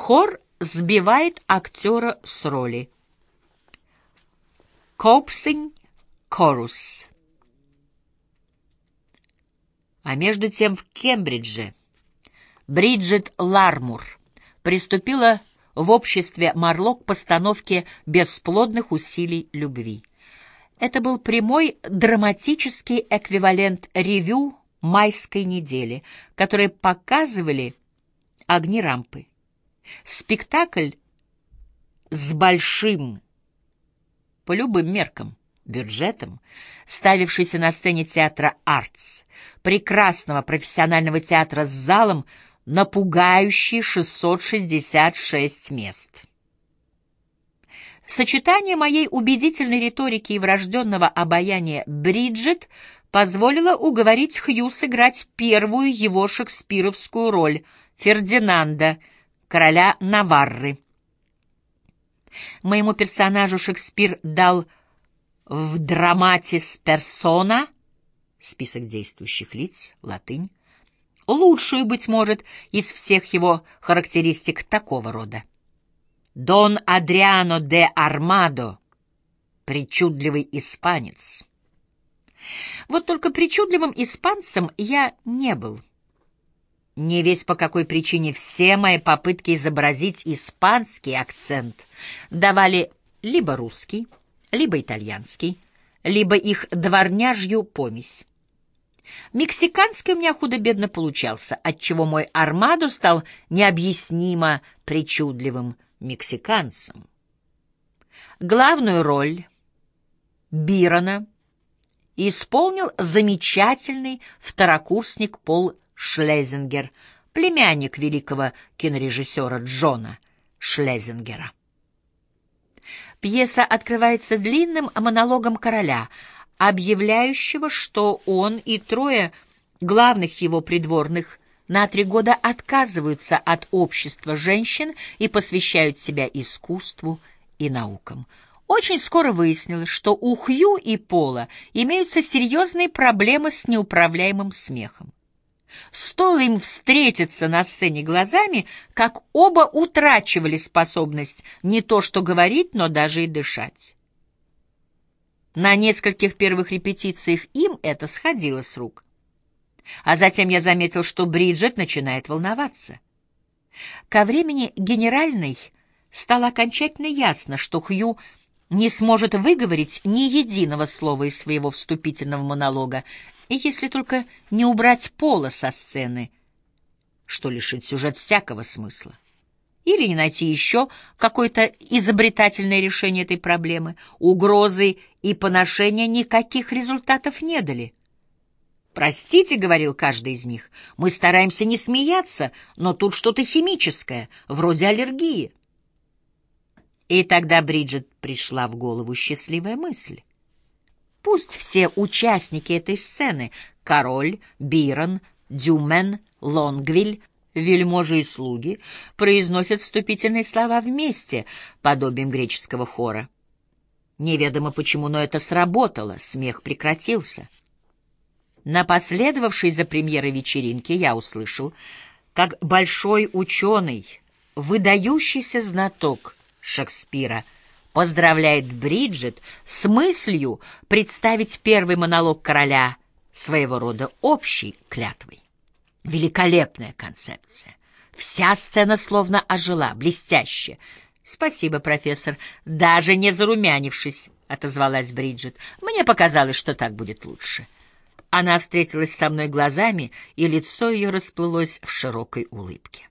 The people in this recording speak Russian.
Хор сбивает актера с роли. Coaxing Chorus. А между тем в Кембридже Бриджит Лармур приступила в обществе Марло к постановке бесплодных усилий любви. Это был прямой драматический эквивалент ревю майской недели, которые показывали огни рампы. Спектакль с большим, по любым меркам, бюджетом, ставившийся на сцене театра «Артс», прекрасного профессионального театра с залом на пугающие 666 мест. Сочетание моей убедительной риторики и врожденного обаяния Бриджит позволило уговорить Хью сыграть первую его шекспировскую роль Фердинанда, короля Наварры. Моему персонажу Шекспир дал в драматис персона список действующих лиц, латынь, лучшую, быть может, из всех его характеристик такого рода. Дон Адриано де Армадо, причудливый испанец. Вот только причудливым испанцем я не был. Не весь по какой причине все мои попытки изобразить испанский акцент давали либо русский, либо итальянский, либо их дворняжью помесь. Мексиканский у меня худо-бедно получался, отчего мой армадо стал необъяснимо причудливым мексиканцем. Главную роль Бирона исполнил замечательный второкурсник Пол Шлезингер, племянник великого кинорежиссера Джона Шлезингера. Пьеса открывается длинным монологом короля, объявляющего, что он и трое главных его придворных на три года отказываются от общества женщин и посвящают себя искусству и наукам. Очень скоро выяснилось, что у Хью и Пола имеются серьезные проблемы с неуправляемым смехом. Стоило им встретиться на сцене глазами, как оба утрачивали способность не то что говорить, но даже и дышать. На нескольких первых репетициях им это сходило с рук. А затем я заметил, что Бриджит начинает волноваться. Ко времени генеральной стало окончательно ясно, что Хью не сможет выговорить ни единого слова из своего вступительного монолога, если только не убрать пола со сцены, что лишит сюжет всякого смысла. Или не найти еще какое-то изобретательное решение этой проблемы. Угрозы и поношения никаких результатов не дали. «Простите», — говорил каждый из них, — «мы стараемся не смеяться, но тут что-то химическое, вроде аллергии». И тогда Бриджит пришла в голову счастливая мысль. Пусть все участники этой сцены — король, Бирон, Дюмен, Лонгвиль, вельможи и слуги — произносят вступительные слова вместе, подобием греческого хора. Неведомо почему, но это сработало, смех прекратился. На последовавшей за премьерой вечеринке я услышал, как большой ученый, выдающийся знаток Шекспира, поздравляет Бриджит с мыслью представить первый монолог короля своего рода общей клятвой. Великолепная концепция. Вся сцена словно ожила, блестяще. «Спасибо, профессор, даже не зарумянившись», — отозвалась Бриджит. «Мне показалось, что так будет лучше». Она встретилась со мной глазами, и лицо ее расплылось в широкой улыбке.